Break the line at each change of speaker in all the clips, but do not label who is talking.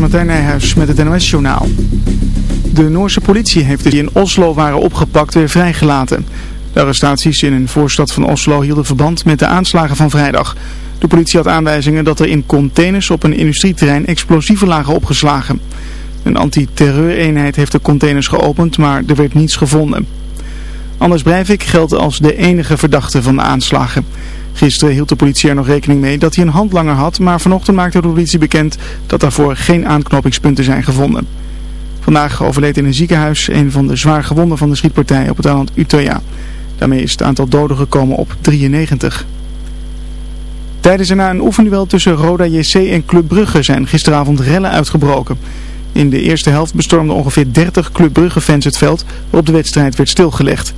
Martijn Nijhuis met het NOS-journaal. De Noorse politie heeft de die in Oslo waren opgepakt weer vrijgelaten. De arrestaties in een voorstad van Oslo hielden verband met de aanslagen van vrijdag. De politie had aanwijzingen dat er in containers op een industrieterrein explosieven lagen opgeslagen. Een antiterreureenheid heeft de containers geopend, maar er werd niets gevonden. Anders Breivik geldt als de enige verdachte van de aanslagen. Gisteren hield de politie er nog rekening mee dat hij een handlanger had, maar vanochtend maakte de politie bekend dat daarvoor geen aanknopingspunten zijn gevonden. Vandaag overleed in een ziekenhuis een van de zwaar gewonden van de schietpartij op het eiland Utøya. Daarmee is het aantal doden gekomen op 93. Tijdens en na een oefenduel tussen Roda JC en Club Brugge zijn gisteravond rellen uitgebroken. In de eerste helft bestormden ongeveer 30 Club Brugge fans het veld waarop de wedstrijd werd stilgelegd.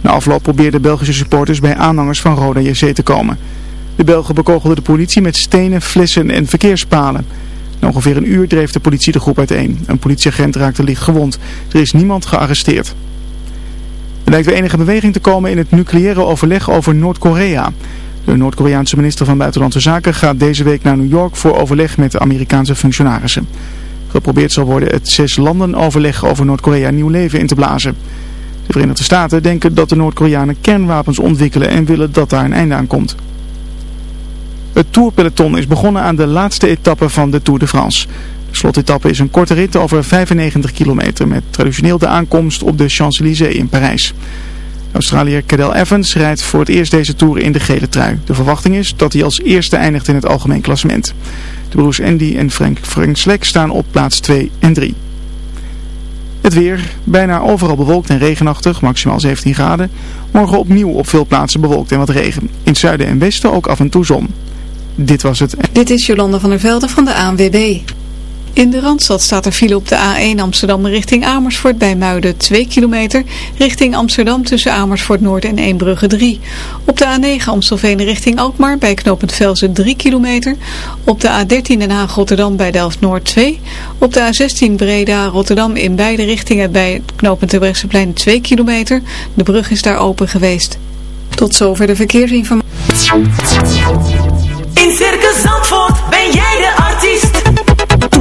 Na afloop probeerden Belgische supporters bij aanhangers van Roda JC te komen. De Belgen bekogelden de politie met stenen, flessen en verkeerspalen. Na ongeveer een uur dreef de politie de groep uiteen. Een politieagent raakte licht gewond. Er is niemand gearresteerd. Er lijkt weer enige beweging te komen in het nucleaire overleg over Noord-Korea. De Noord-Koreaanse minister van Buitenlandse Zaken gaat deze week naar New York voor overleg met Amerikaanse functionarissen. Geprobeerd zal worden het zes landen overleg over Noord-Korea nieuw leven in te blazen. De Verenigde Staten denken dat de Noord-Koreanen kernwapens ontwikkelen en willen dat daar een einde aan komt. Het Tourpeloton is begonnen aan de laatste etappe van de Tour de France. De slotetappe is een korte rit over 95 kilometer met traditioneel de aankomst op de Champs-Élysées in Parijs. Australiër Cadel Evans rijdt voor het eerst deze Tour in de gele trui. De verwachting is dat hij als eerste eindigt in het algemeen klassement. De broers Andy en Frank, Frank Slek staan op plaats 2 en 3. Het weer, bijna overal bewolkt en regenachtig, maximaal 17 graden. Morgen opnieuw op veel plaatsen bewolkt en wat regen. In het zuiden en westen ook af en toe zon. Dit was het.
Dit is Jolanda van der Velde van de ANWB. In de Randstad staat er file op de A1 Amsterdam richting Amersfoort bij Muiden 2 kilometer. Richting Amsterdam tussen Amersfoort Noord en Eembrugge 3. Op de A9 Amstelveen richting Alkmaar bij knooppunt Velzen 3 kilometer. Op de A13 Den Haag Rotterdam bij Delft Noord 2. Op de A16 Breda Rotterdam in beide richtingen bij knooppunt Terbrechtseplein 2 kilometer. De brug is daar open geweest. Tot zover de verkeersinformatie.
In Circus Zandvoort ben jij de.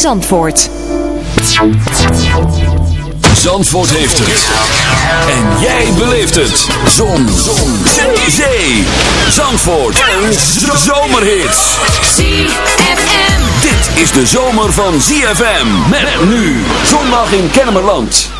Zandvoort.
Zandvoort heeft het. En jij beleeft het. Zon. Zon. Zee. Zee. Zandvoort. Een zomerhit.
ZFM.
Dit is de zomer van ZFM. Met nu. Zondag in Kennemerland.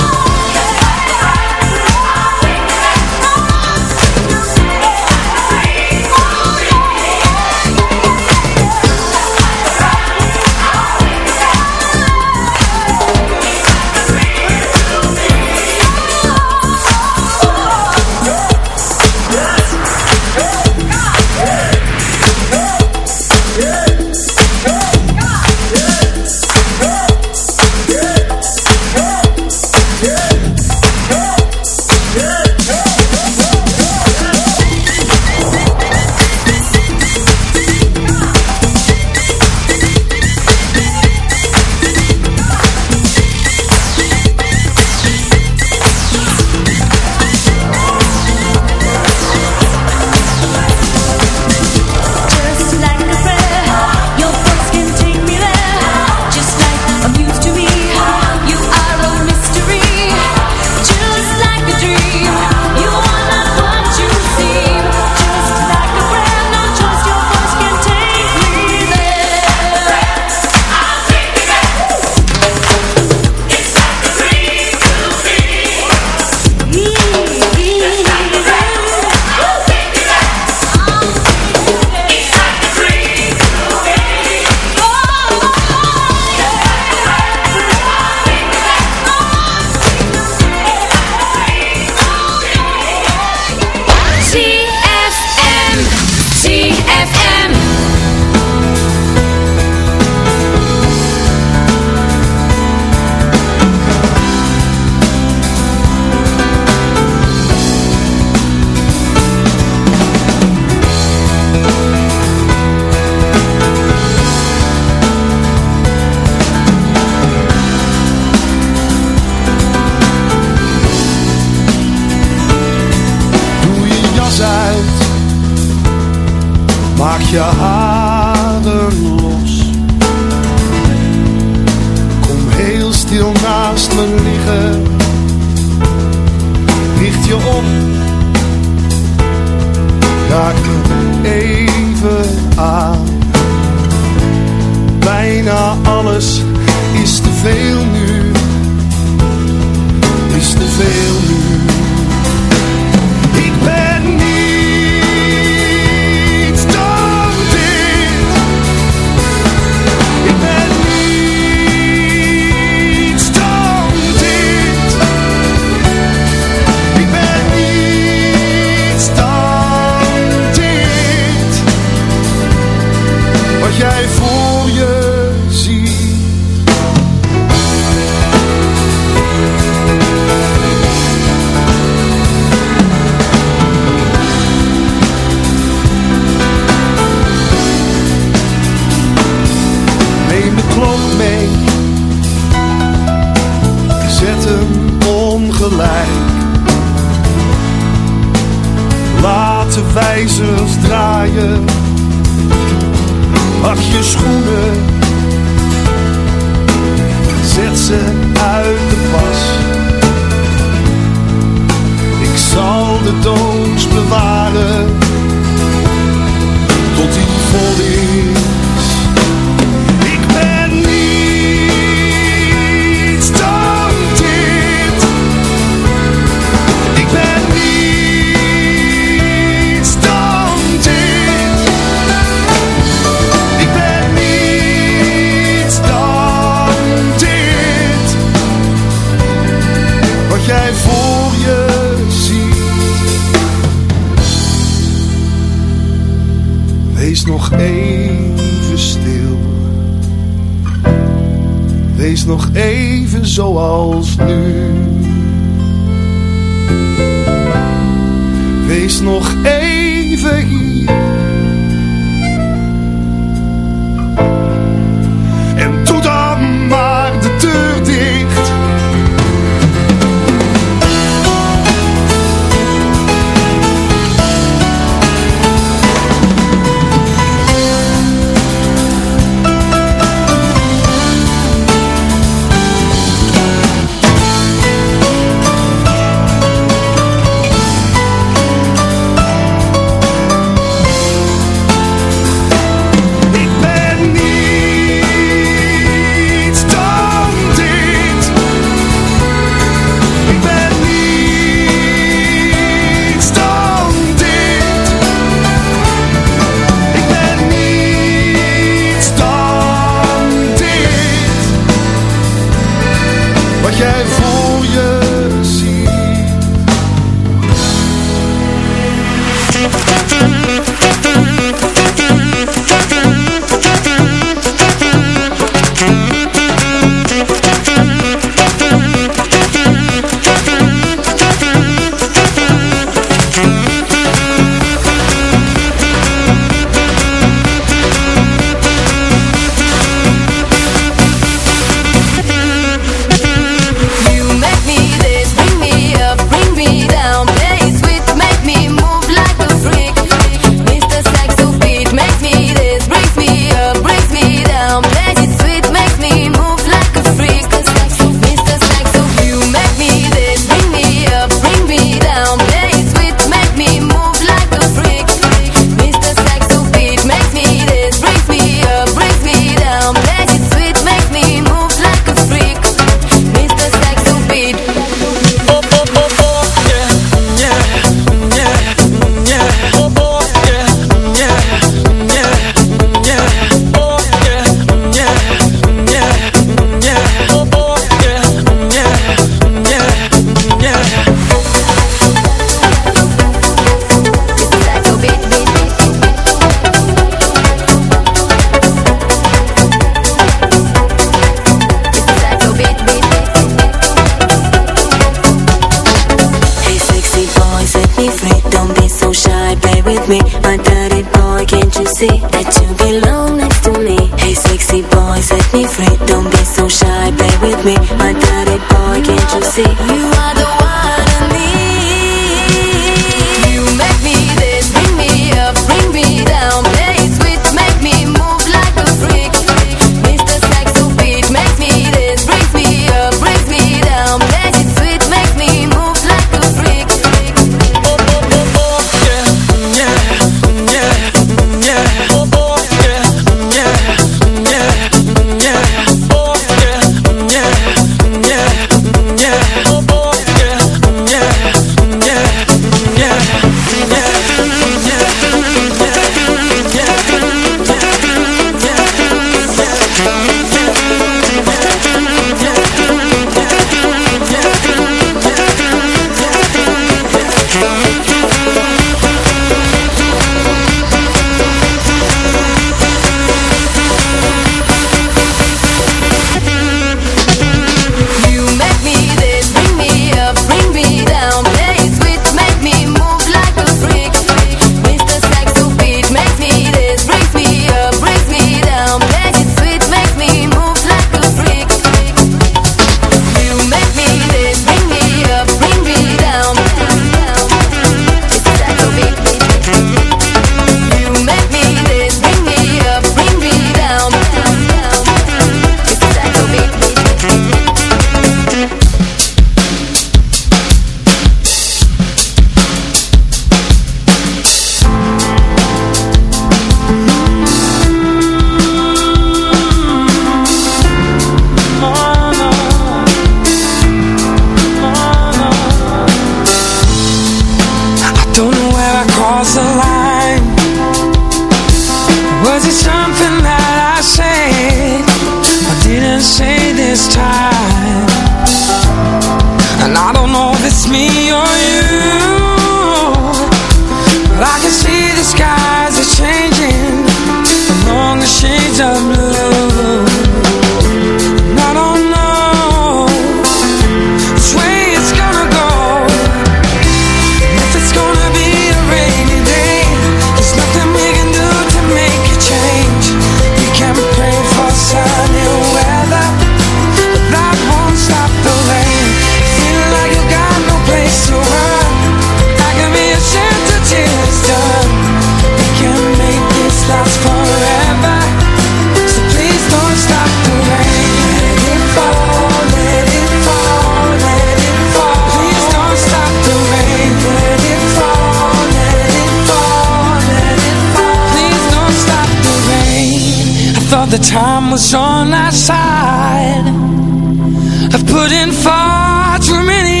far too many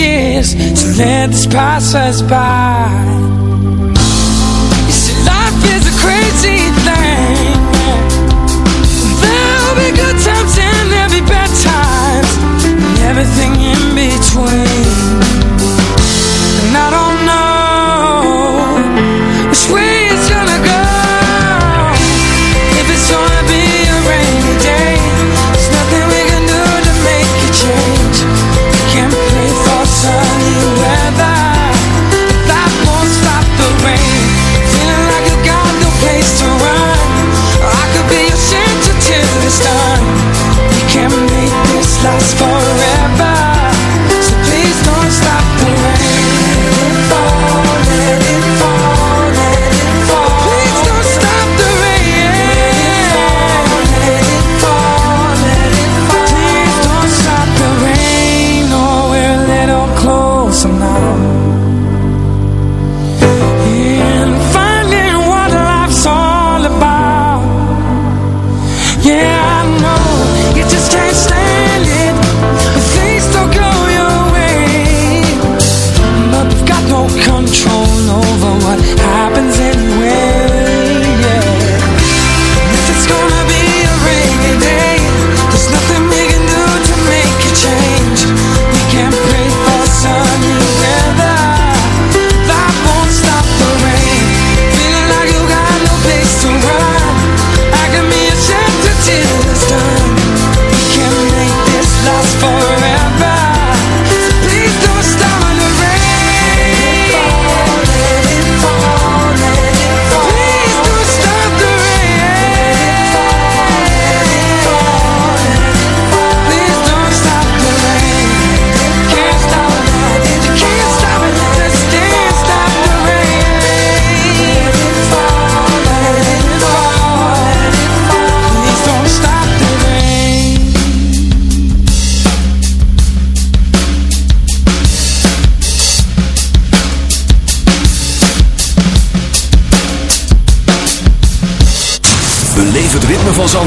years to let this pass us by. You see, life is a crazy thing. There'll be good times and there'll be bad times, and everything in between. last for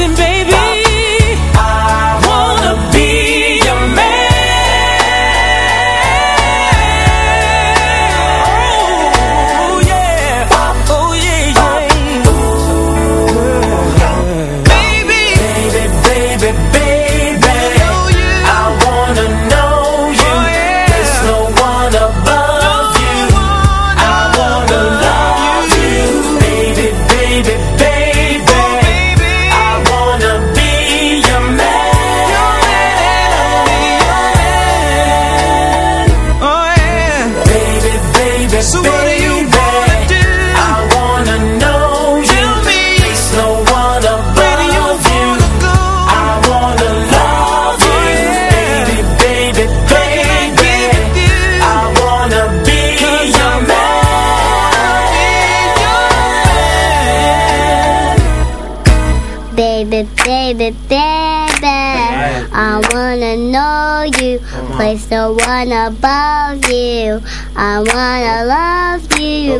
and
baby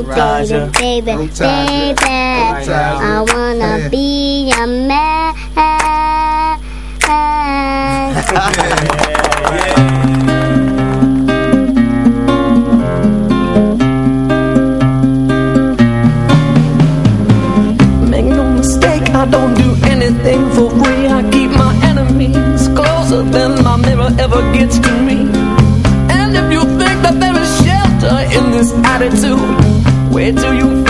Roger. Baby, I'm tired, baby, I'm tired, I wanna
yeah.
be a man. Make no mistake, I don't do anything for free. I keep my enemies closer than my mirror ever gets to me. And if you think that there is shelter in this attitude where do you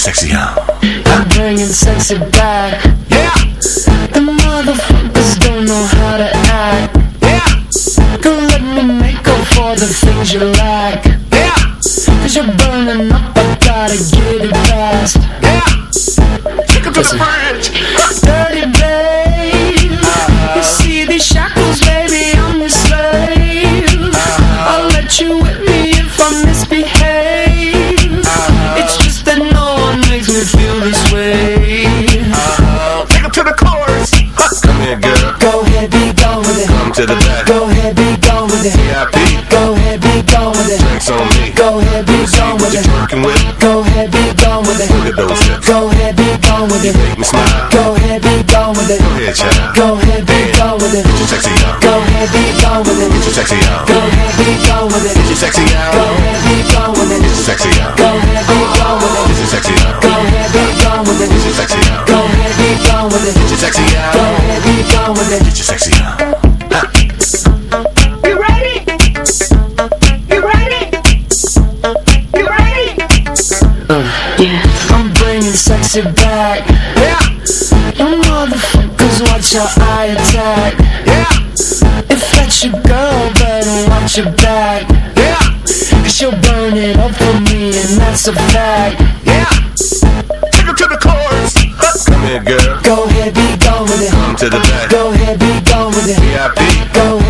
sexy on.
I'm bringing sexy back. Gone with it.
Look at those hips.
Go ahead, be gone with it.
Make me smile.
Go ahead, be gone with it.
Go ahead, child.
Go ahead, be gone with it.
Get you sexy on.
Go ahead, be gone with it.
Get you sexy on.
Go ahead, be gone with it.
Get you sexy
Go ahead, be gone with it.
Get you sexy on.
Go ahead, be gone with it.
Get you sexy on.
Go ahead, be gone with it.
Get you sexy on.
Go ahead, be gone with it.
Get you sexy
Go ahead, be gone with it.
Get you sexy on.
Sexy back.
Yeah.
You motherfuckers watch your eye attack.
Yeah.
If that's your girl, better watch your back.
Yeah.
Cause you'll burn it up for me, and that's a fact.
Yeah. Take her to the chorus. Uh. Come here, girl.
Go ahead, be gone with it.
Come to the back.
Go ahead, be gone with it.
VIP.
Go ahead, be gone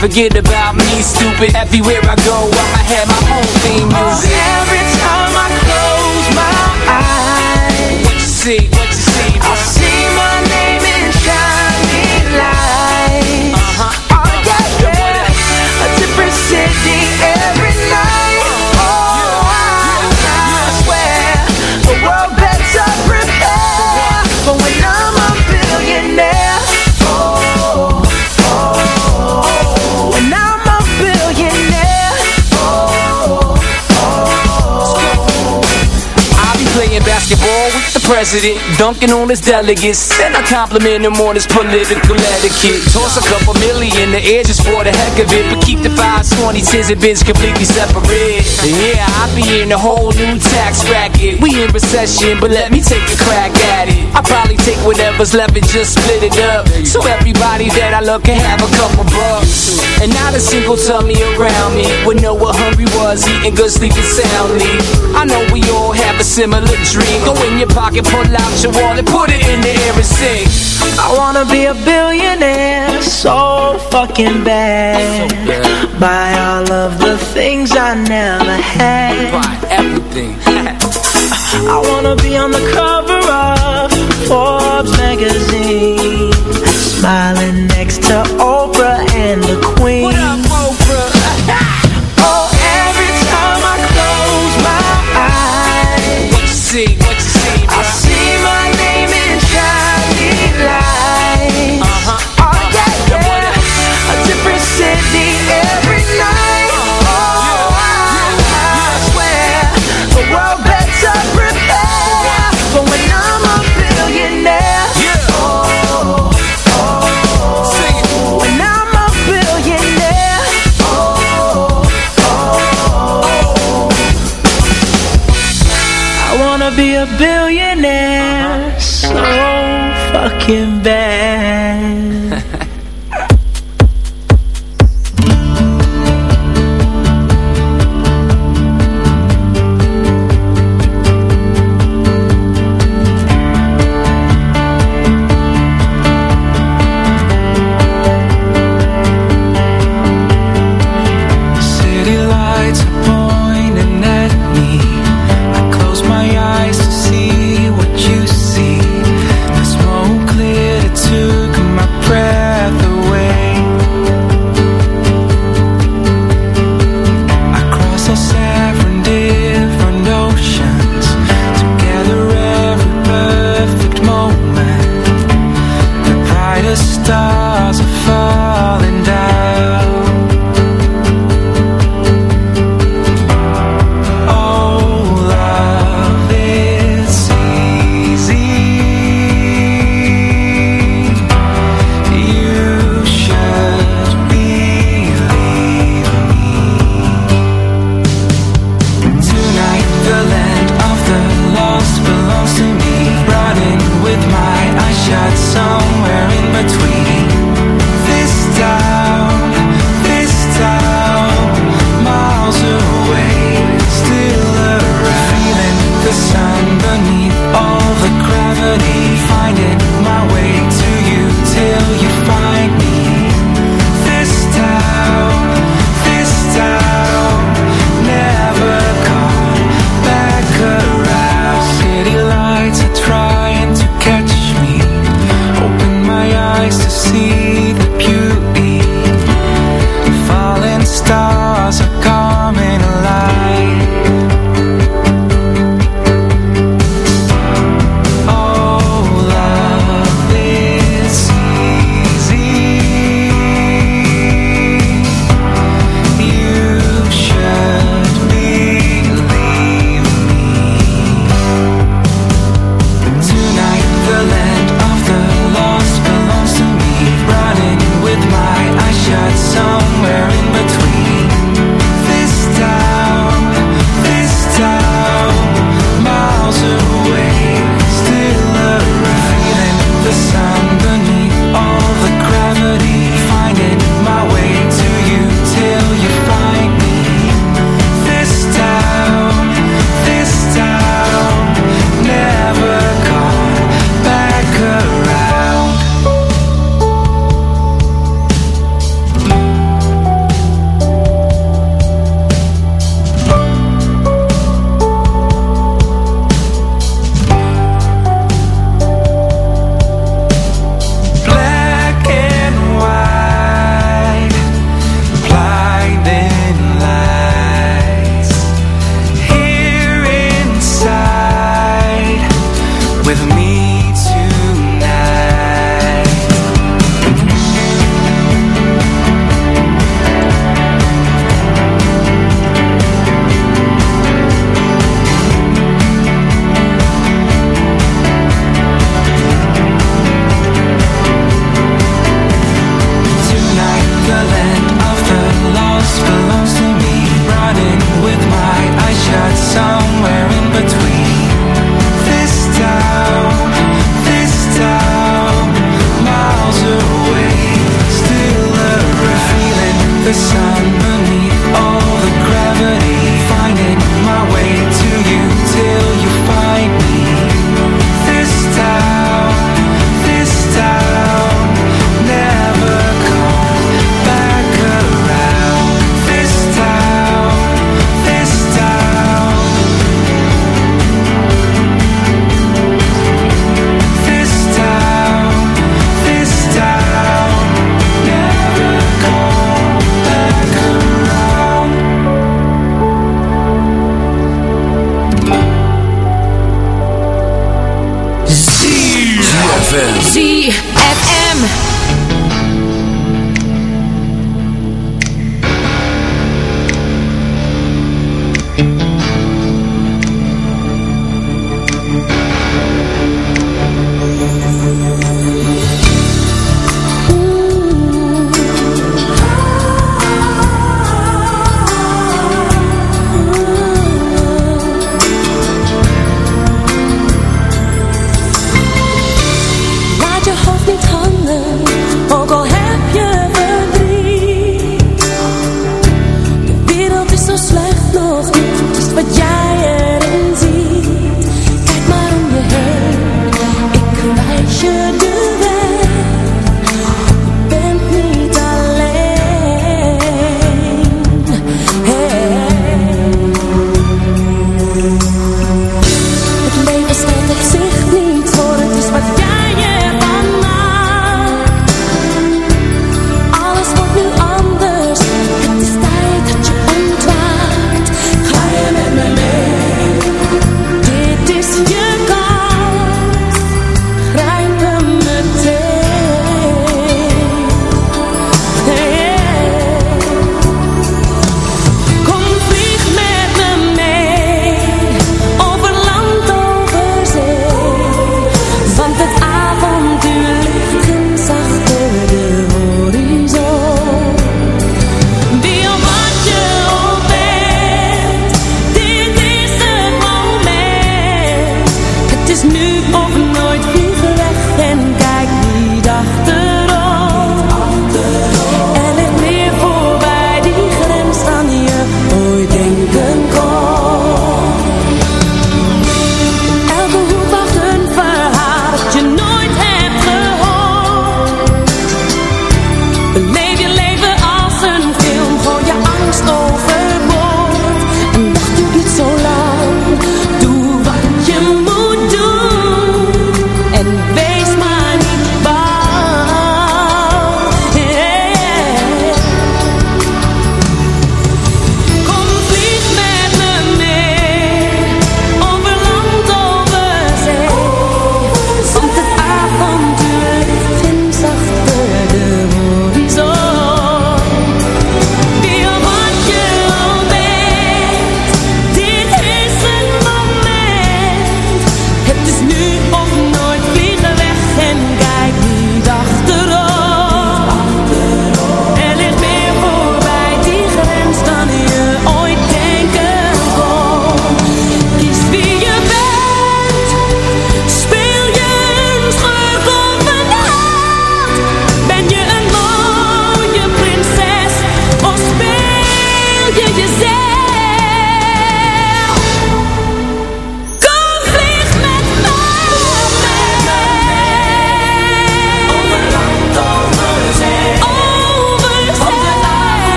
forget about me, stupid. Everywhere I go, I'ma have my own theme music.
Oh, every time I close my eyes,
What you see, what you see, president, dunking on his delegates. Then I compliment him on his political etiquette. Toss a couple million in the air just for the heck of it. But keep the 520 tens and bins completely separate. Yeah, I be in a whole new tax bracket. We in recession, but let me take a crack at it. I probably take whatever's left and just split it up. So everybody that I love can have a couple bucks. And not a single tummy around me would know what hungry was, eating good, sleeping soundly. I know we all have a similar dream. Go in your pocket, pull out your wallet, put it in the air and sing.
I wanna be a billionaire so fucking bad. Buy all of the things I never had.
Buy everything.
I wanna be on the cover of Forbes magazine, smiling next to Oprah fucking bad.